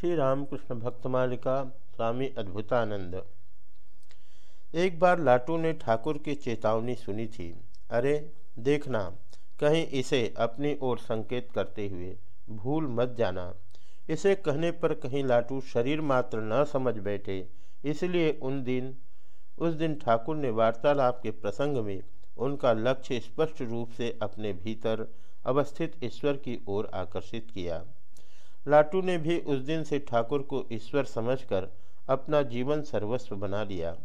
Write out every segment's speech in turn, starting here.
श्री रामकृष्ण भक्तमालिका स्वामी अद्भुतानंद। एक बार लाटू ने ठाकुर की चेतावनी सुनी थी। अरे, देखना, कहीं इसे अपनी ओर संकेत करते हुए भूल मत जाना। इसे कहने पर कहीं लाटू शरीर मात्र न समझ बैठे। इसलिए उन दिन, उस दिन ठाकुर ने वार्तालाप के प्रसंग में उनका लक्ष्य स्पष्ट रूप से अपने भीतर अवस्थित ईश्वर की ओर आकर्षित किया। लाटू ने भी उस दिन से ठाकुर को ईश्वर समझकर अपना जीवन सर्वस्व बना लिया।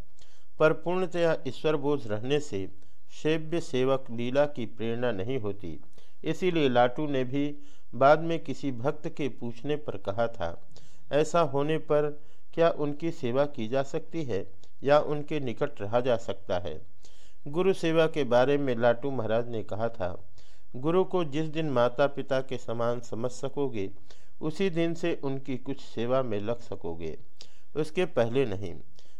पर पूर्णतया ईश्वर बोझ रहने से सेव्य सेवक लीला की प्रेरणा नहीं होती। इसीलिए लाटू ने भी बाद में किसी भक्त के पूछने पर कहा था, ऐसा होने पर क्या उनकी सेवा की जा सकती है या उनके निकट रहा जा सकता है? गुरु सेवा के बारे में लाटू महाराज ने कहा था, गुरु को जिस दिन माता पिता के समान समझ सकोगे उसी दिन से उनकी कुछ सेवा में लग सकोगे। उसके पहले नहीं,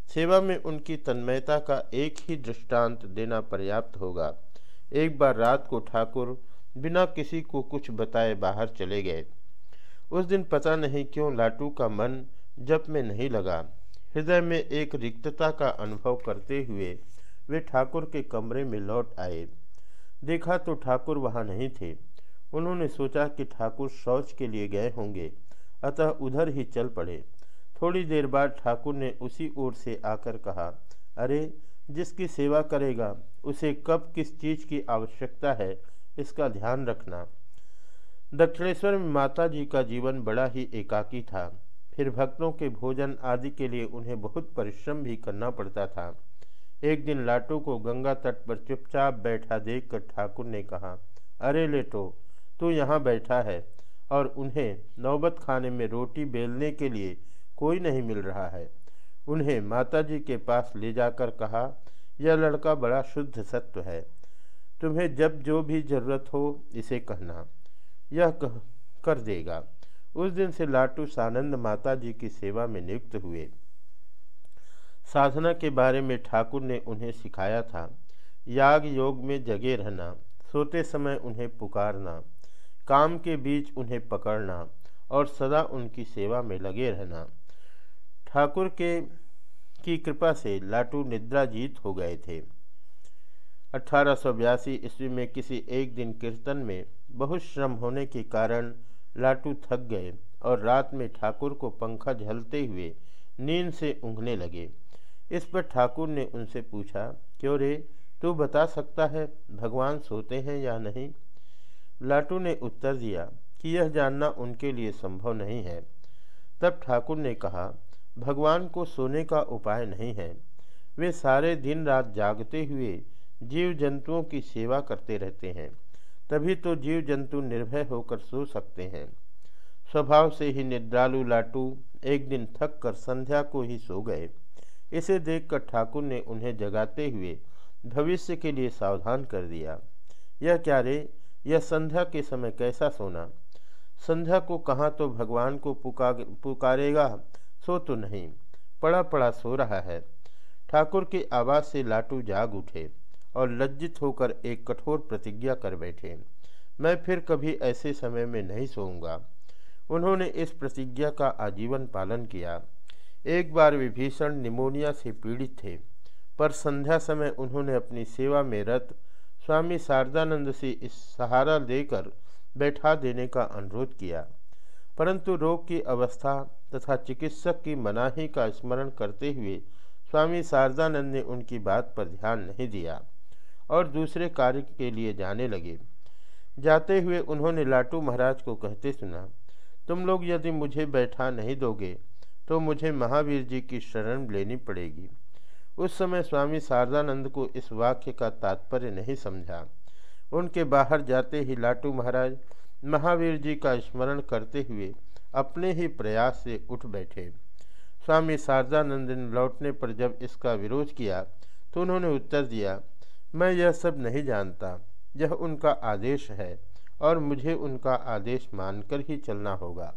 सेवा में उनकी तन्मयता का एक ही दृष्टांत देना पर्याप्त होगा। एक बार रात को ठाकुर बिना किसी को कुछ बताए बाहर चले गए। उस दिन पता नहीं क्यों लाटू का मन जप में नहीं लगा। हृदय में एक रिक्तता का अनुभव करते हुए वे ठाकुर के कमरे में लौट आए। देखा तो ठाकुर वहाँ नहीं थे। उन्होंने सोचा कि ठाकुर शौच के लिए गए होंगे, अतः उधर ही चल पड़े। थोड़ी देर बाद ठाकुर ने उसी ओर से आकर कहा, अरे, जिसकी सेवा करेगा, उसे कब किस चीज़ की आवश्यकता है, इसका ध्यान रखना। दक्षिणेश्वर में माता जी का जीवन बड़ा ही एकाकी था। फिर भक्तों के भोजन आदि के लिए उन्हें बहुत परिश्रम भी करना पड़ता था। एक दिन लाटू को गंगा तट पर चुपचाप बैठा देखकर ठाकुर ने कहा, अरे, लेटो तू यहाँ बैठा है और उन्हें नौबत खाने में रोटी बेलने के लिए कोई नहीं मिल रहा है। उन्हें माताजी के पास ले जाकर कहा, यह लड़का बड़ा शुद्ध सत्व है। तुम्हें जब जो भी ज़रूरत हो इसे कहना। यह कह, कर देगा। उस दिन से लाटू सानंद माता जी की सेवा में नियुक्त हुए। साधना के बारे में ठाकुर ने उन्हें सिखाया था, याग योग में जगे रहना, सोते समय उन्हें पुकारना। काम के बीच उन्हें पकड़ना और सदा उनकी सेवा में लगे रहना। ठाकुर के, की कृपा से लाटू निद्रा जीत हो गए थे। अठारह सौ बयासी ईस्वी में किसी एक दिन कीर्तन में बहुत श्रम होने के कारण लाटू थक गए और रात में ठाकुर को पंखा झलते हुए नींद से ऊँघने लगे। इस पर ठाकुर ने उनसे पूछा, क्यों रे? तू बता सकता है, भगवान सोते हैं या नहीं? लाटू ने उत्तर दिया कि यह जानना उनके लिए संभव नहीं है। तब ठाकुर ने कहा, भगवान को सोने का उपाय नहीं है। वे सारे दिन रात जागते हुए जीव जंतुओं की सेवा करते रहते हैं। तभी तो जीव जंतु निर्भय होकर सो सकते हैं। स्वभाव से ही निद्रालु लाटू एक दिन थक कर संध्या को ही सो गए। इसे देखकर ठाकुर ने उन्हें जगाते हुए भविष्य के लिए सावधान कर दिया। यह क्या रे? यह संध्या के समय कैसा सोना? संध्या को कहाँ तो भगवान को पुकार, पुकारेगा? सो तो नहीं, पड़ा पड़ा सो रहा है। ठाकुर की आवाज़ से लाटू जाग उठे और लज्जित होकर एक कठोर प्रतिज्ञा कर बैठे। मैं फिर कभी ऐसे समय में नहीं सोऊँगा। उन्होंने इस प्रतिज्ञा का आजीवन पालन किया। एक बार विभीषण निमोनिया से पीड़ित थे, पर संध्या समय उन्होंने अपनी सेवा में रत स्वामी शारदानंद से इस सहारा देकर बैठा देने का अनुरोध किया। परंतु रोग की अवस्था तथा चिकित्सक की मनाही का स्मरण करते हुए स्वामी शारदानंद ने उनकी बात पर ध्यान नहीं दिया और दूसरे कार्य के लिए जाने लगे। जाते हुए उन्होंने लाटू महाराज को कहते सुना, तुम लोग यदि मुझे बैठा नहीं दोगे तो मुझे महावीर जी की शरण लेनी पड़ेगी। उस समय स्वामी शारदानंद को इस वाक्य का तात्पर्य नहीं समझा। उनके बाहर जाते ही लाटू महाराज महावीर जी का स्मरण करते हुए अपने ही प्रयास से उठ बैठे। स्वामी शारदानंद ने लौटने पर जब इसका विरोध किया तो उन्होंने उत्तर दिया, मैं यह सब नहीं जानता। यह उनका आदेश है और मुझे उनका आदेश मानकर ही चलना होगा।